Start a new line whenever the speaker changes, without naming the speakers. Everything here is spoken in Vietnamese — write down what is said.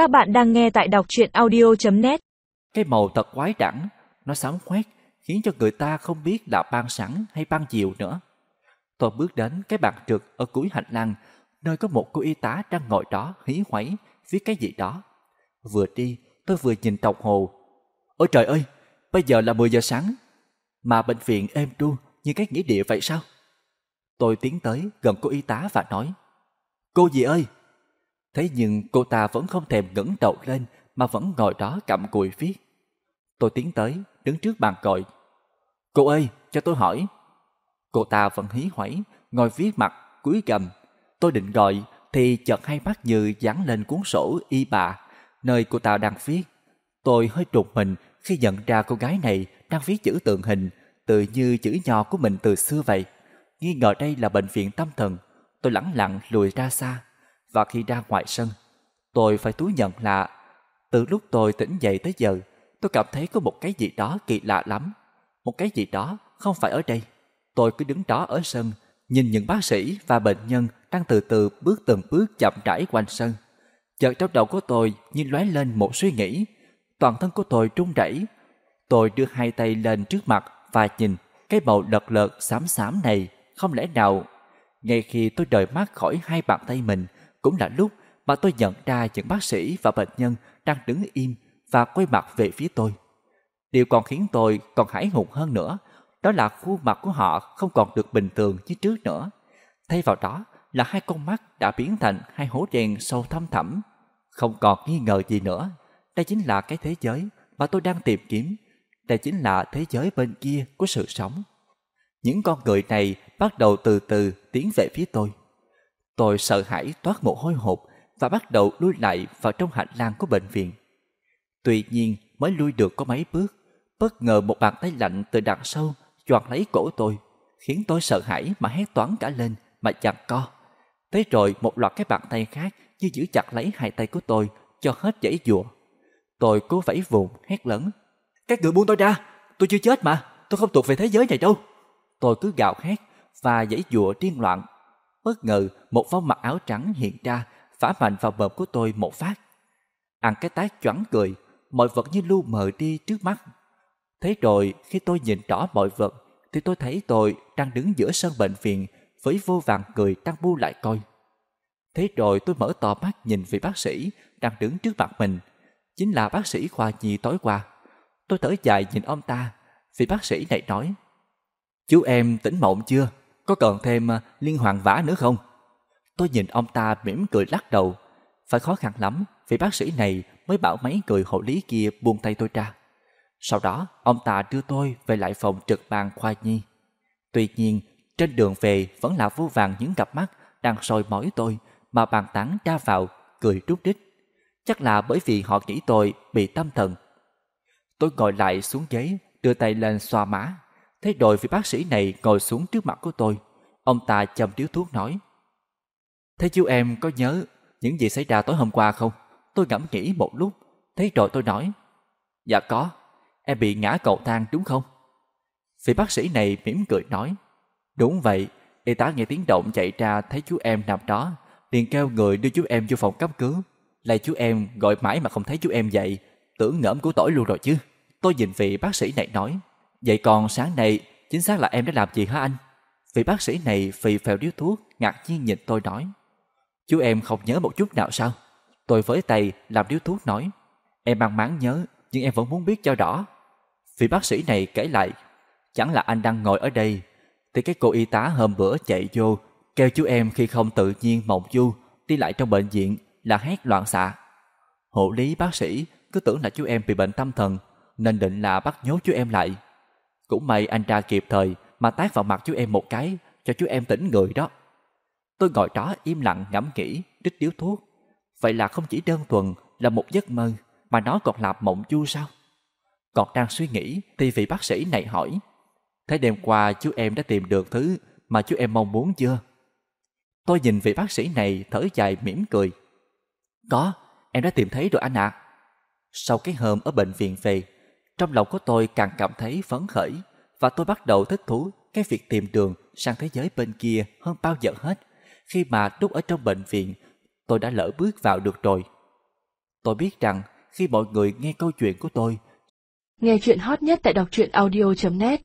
Các bạn đang nghe tại đọc truyện audio.net
Cái màu thật quái đản, nó sáng khoét, khiến cho người ta không biết là ban sẵn hay ban chiều nữa. Tôi bước đến cái bàn trực ở cuối hành lang, nơi có một cô y tá đang ngồi đó hí hoáy viết cái gì đó. Vừa đi, tôi vừa nhìn đồng hồ. Ôi trời ơi, bây giờ là 10 giờ sáng, mà bệnh viện êm tru như cái nghĩa địa vậy sao? Tôi tiến tới gần cô y tá và nói, Cô gì ơi? Thế nhưng cô ta vẫn không thèm ngẩng đầu lên mà vẫn ngồi đó cặm cùi viết. Tôi tiến tới, đứng trước bàn gọi. Cô ơi, cho tôi hỏi. Cô ta vẫn hí hoảy ngồi viết mặt, cúi gầm. Tôi định gọi, thì chợt hai mắt như dán lên cuốn sổ y bà, nơi cô ta đang viết. Tôi hơi trục mình khi nhận ra cô gái này đang viết chữ tượng hình, tự như chữ nho của mình từ xưa vậy. Nghi ngờ đây là bệnh viện tâm thần, tôi lẳng lặng lùi ra xa. Và khi ra ngoài sân, tôi phải thú nhận là từ lúc tôi tỉnh dậy tới giờ, tôi cảm thấy có một cái gì đó kỳ lạ lắm. Một cái gì đó không phải ở đây. Tôi cứ đứng đó ở sân, nhìn những bác sĩ và bệnh nhân đang từ từ bước từng bước chậm rãi quanh sân. Chợt trong đầu của tôi như lóe lên một suy nghĩ. Toàn thân của tôi run rẩy. Tôi đưa hai tay lên trước mặt và nhìn cái màu lật lợt xám xám này không lẽ nào ngay khi tôi rời mắt khỏi hai bàn tay mình cũng là lúc mà tôi nhận ra những bác sĩ và bệnh nhân đang đứng im và quay mặt về phía tôi. Điều còn khiến tôi còn hãi hùng hơn nữa, đó là khuôn mặt của họ không còn được bình thường như trước nữa. Thay vào đó là hai con mắt đã biến thành hai hố đen sâu thăm thẳm. Không còn nghi ngờ gì nữa. Đây chính là cái thế giới mà tôi đang tìm kiếm. Đây chính là thế giới bên kia của sự sống. Những con người này bắt đầu từ từ tiến về phía tôi. Tôi sợ hãi toát mồ hôi hột và bắt đầu lui lại vào trong hành lang của bệnh viện. Tuy nhiên mới lui được có mấy bước, bất ngờ một bàn tay lạnh từ đằng sau choàng lấy cổ tôi, khiến tôi sợ hãi mà hét toáng cả lên mà chặt co. Thế rồi một loạt cái bàn tay khác như giữ chặt lấy hai tay của tôi cho hết dãy dùa. Tôi cố vẫy vùng hét lớn. Các người buông tôi ra, tôi chưa chết mà, tôi không thuộc về thế giới này đâu. Tôi cứ gào hét và dãy dùa điên loạn. Bất ngờ một vong mặc áo trắng hiện ra phá mạnh vào bờm của tôi một phát. Ăn cái tái choáng cười, mọi vật như lu mờ đi trước mắt. Thế rồi khi tôi nhìn rõ mọi vật thì tôi thấy tôi đang đứng giữa sân bệnh viện với vô vàng người đang bu lại coi. Thế rồi tôi mở to mắt nhìn vị bác sĩ đang đứng trước mặt mình. Chính là bác sĩ khoa nhi tối qua. Tôi thở dài nhìn ông ta. Vị bác sĩ này nói Chú em tỉnh mộng chưa? Có cần thêm à, liên hoàn vả nữa không? Tôi nhìn ông ta mỉm cười lắc đầu. Phải khó khăn lắm vì bác sĩ này mới bảo mấy người hộ lý kia buông tay tôi ra. Sau đó, ông ta đưa tôi về lại phòng trực ban khoa nhi. Tuy nhiên, trên đường về vẫn là vô vàng những cặp mắt đang soi mói tôi mà bàn tán ra vào, cười rút đích. Chắc là bởi vì họ nghĩ tôi bị tâm thần. Tôi ngồi lại xuống ghế, đưa tay lên xoa má. Thế rồi vị bác sĩ này ngồi xuống trước mặt của tôi. Ông ta châm điếu thuốc nói. Thế chú em có nhớ những gì xảy ra tối hôm qua không? Tôi ngẫm nghĩ một lúc. thấy rồi tôi nói. Dạ có. Em bị ngã cầu thang đúng không? Vị bác sĩ này mỉm cười nói. Đúng vậy. Y tá nghe tiếng động chạy ra thấy chú em nằm đó. liền kêu người đưa chú em vô phòng cấp cứu. Lại chú em, gọi mãi mà không thấy chú em dậy. Tưởng ngẫm của tội luôn rồi chứ. Tôi nhìn vị bác sĩ này nói. Vậy còn sáng nay chính xác là em đã làm gì hả anh? Vị bác sĩ này phì phèo điếu thuốc, ngạc nhiên nhìn tôi nói. Chú em không nhớ một chút nào sao? Tôi với tay làm điếu thuốc nói. Em mang máng nhớ, nhưng em vẫn muốn biết cho rõ. Vị bác sĩ này kể lại, chẳng là anh đang ngồi ở đây, thì cái cô y tá hôm bữa chạy vô, kêu chú em khi không tự nhiên mộng du, đi lại trong bệnh viện là hét loạn xạ. Hộ lý bác sĩ cứ tưởng là chú em bị bệnh tâm thần, nên định là bắt nhốt chú em lại. Cũng may anh ra kịp thời mà tát vào mặt chú em một cái cho chú em tỉnh người đó. Tôi ngồi đó im lặng ngẫm nghĩ, đích điếu thuốc. Vậy là không chỉ đơn thuần là một giấc mơ mà nó còn là mộng chu sao? Còn đang suy nghĩ thì vị bác sĩ này hỏi Thế đêm qua chú em đã tìm được thứ mà chú em mong muốn chưa? Tôi nhìn vị bác sĩ này thở dài mỉm cười. Có, em đã tìm thấy rồi anh ạ. Sau cái hôm ở bệnh viện về, trong lòng của tôi càng cảm thấy phấn khởi và tôi bắt đầu thích thú cái việc tìm đường sang thế giới bên kia hơn bao giờ hết khi mà lúc ở trong bệnh viện tôi đã lỡ bước vào được rồi. Tôi biết rằng khi mọi người nghe câu chuyện của tôi,
Nghe chuyện hot nhất tại đọc truyện audio.net